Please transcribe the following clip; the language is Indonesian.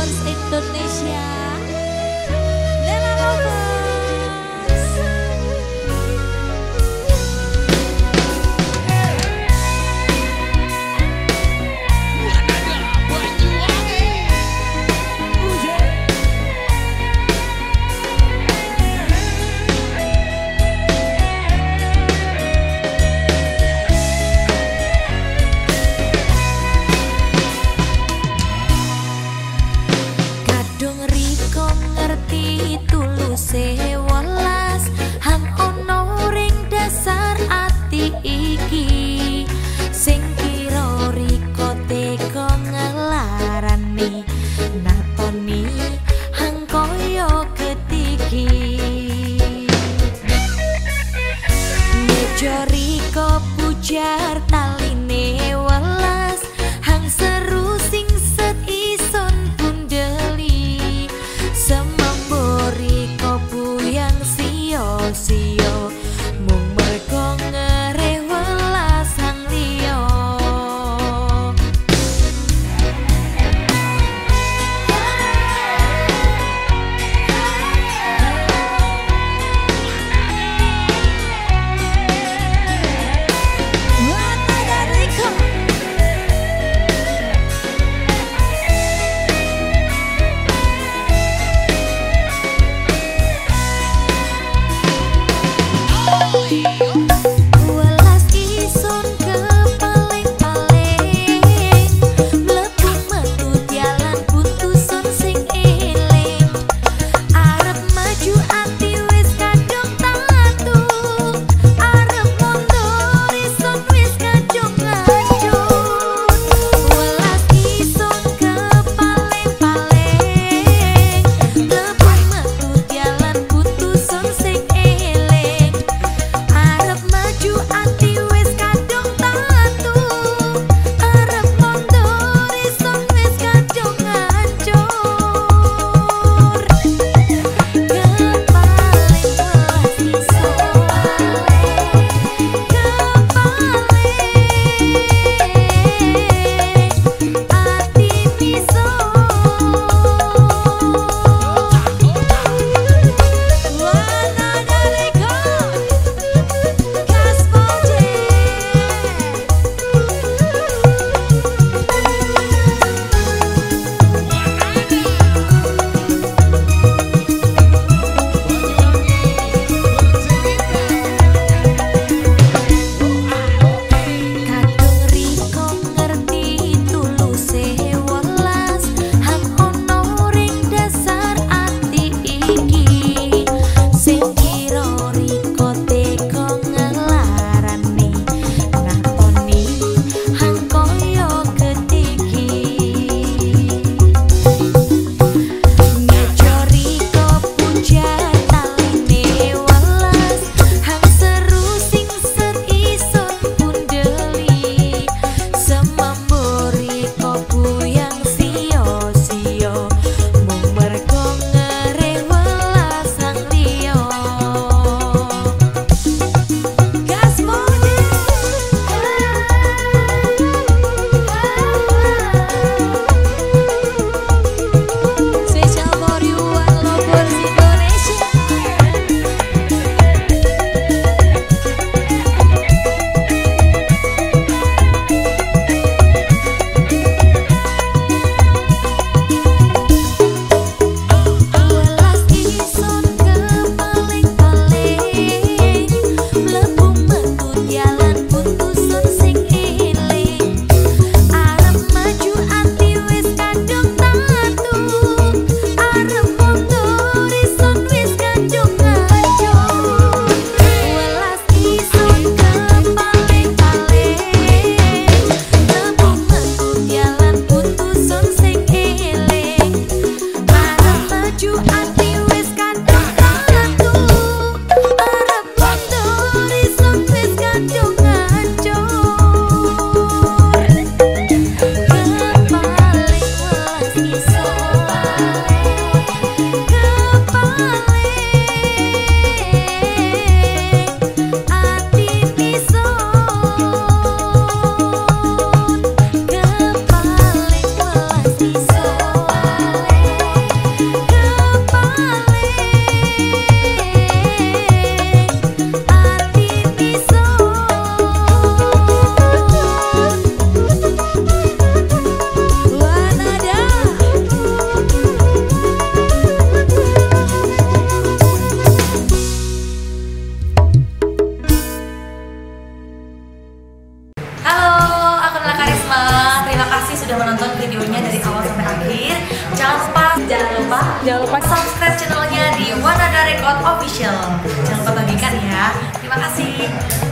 worst it jangan lupa subscribe channelnya di Wanada Record Official. Jangan lupa bagikan ya. Terima kasih.